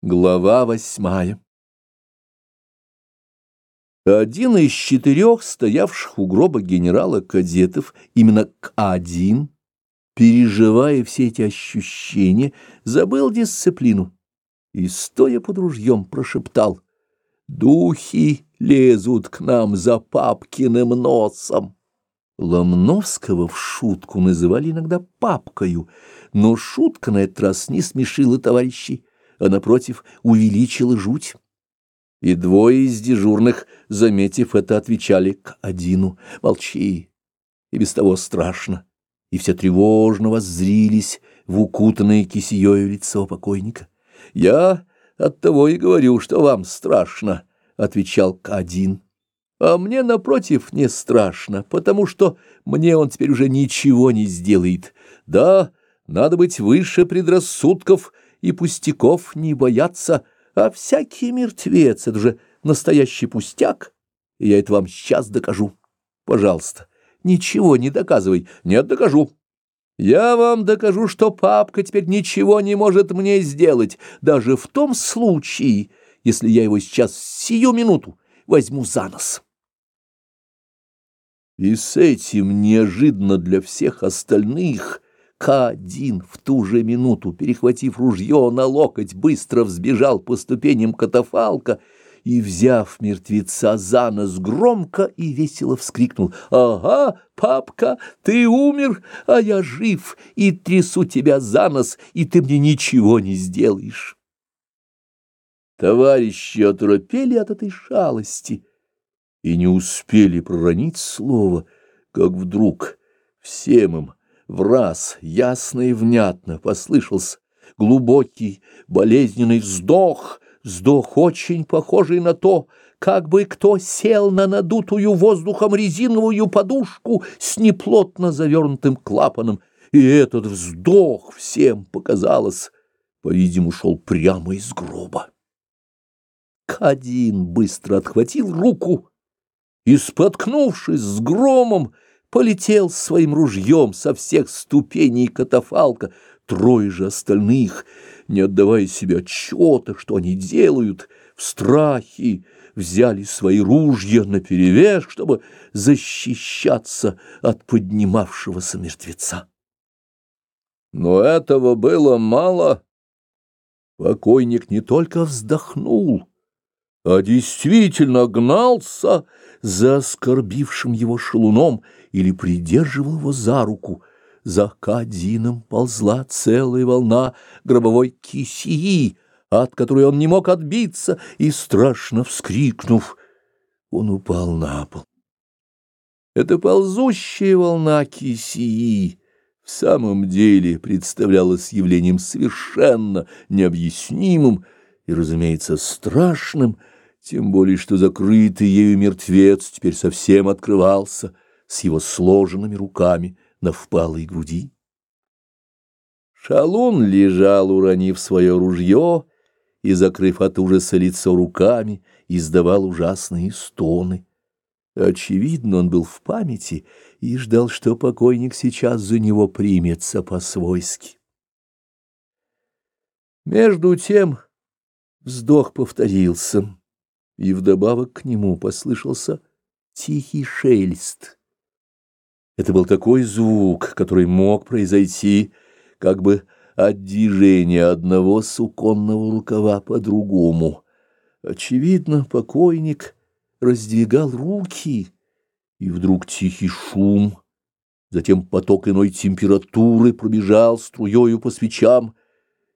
Глава восьмая Один из четырех стоявших у гроба генерала кадетов, именно К-1, переживая все эти ощущения, забыл дисциплину и, стоя под ружьем, прошептал «Духи лезут к нам за папкиным носом». Ломновского в шутку называли иногда папкою, но шутка на этот раз не смешила товарищей а, напротив, увеличила жуть. И двое из дежурных, заметив это, отвечали к Адину «Молчи, и без того страшно». И все тревожно воззрились в укутанное кисеёю лицо покойника. «Я оттого и говорю, что вам страшно», — отвечал Кадин. «А мне, напротив, не страшно, потому что мне он теперь уже ничего не сделает. Да, надо быть выше предрассудков, — и пустяков не бояться, а всякий мертвец — это же настоящий пустяк, я это вам сейчас докажу. Пожалуйста, ничего не доказывай. Нет, докажу. Я вам докажу, что папка теперь ничего не может мне сделать, даже в том случае, если я его сейчас сию минуту возьму за нос. И с этим неожиданно для всех остальных — к-1 в ту же минуту, перехватив ружье на локоть, быстро взбежал по ступеням катафалка и, взяв мертвеца за нос, громко и весело вскрикнул «Ага, папка, ты умер, а я жив, и трясу тебя за нос, и ты мне ничего не сделаешь». Товарищи оторопели от этой шалости и не успели проронить слово, как вдруг всем им в раз ясно и внятно послышался глубокий болезненный вздох, вздох очень похожий на то, как бы кто сел на надутую воздухом резиновую подушку с неплотно завернутым клапаном, и этот вздох всем показалось, по-видимому, шел прямо из гроба. Кадин быстро отхватил руку и, споткнувшись с громом, полетел своим ружьем со всех ступеней катафалка, трое же остальных, не отдавая себе отчета, что они делают, в страхе взяли свои ружья наперевес, чтобы защищаться от поднимавшегося мертвеца. Но этого было мало. Покойник не только вздохнул, а действительно гнался за оскорбившим его шалуном или придерживал его за руку. За Кадином ползла целая волна гробовой кисии, от которой он не мог отбиться, и, страшно вскрикнув, он упал на пол. Эта ползущая волна кисии в самом деле представлялась явлением совершенно необъяснимым и, разумеется, страшным, тем более что закрытый ею мертвец теперь совсем открывался с его сложенными руками на впалой груди. Шалун лежал, уронив свое ружье и, закрыв от ужаса лицо руками, издавал ужасные стоны. Очевидно, он был в памяти и ждал, что покойник сейчас за него примется по-свойски. Между тем вздох повторился и вдобавок к нему послышался тихий шелест. Это был такой звук, который мог произойти как бы от движения одного суконного рукава по другому. Очевидно, покойник раздвигал руки, и вдруг тихий шум, затем поток иной температуры пробежал струёю по свечам,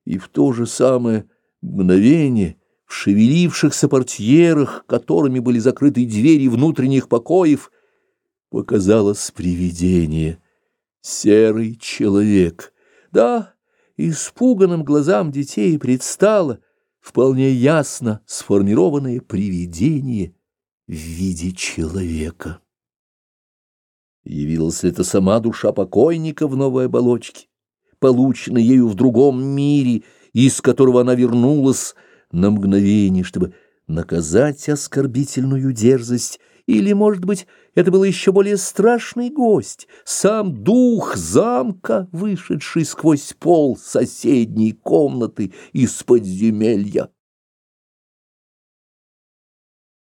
и в то же самое мгновение — шевелившихся портьерах, которыми были закрыты двери внутренних покоев, показалось привидение. Серый человек. Да, испуганным глазам детей предстало вполне ясно сформированное привидение в виде человека. Явилась ли это сама душа покойника в новой оболочке, полученной ею в другом мире, из которого она вернулась, на мгновение, чтобы наказать оскорбительную дерзость или, может быть, Это был еще более страшный гость, сам дух замка, вышедший сквозь пол соседней комнаты из подземелья.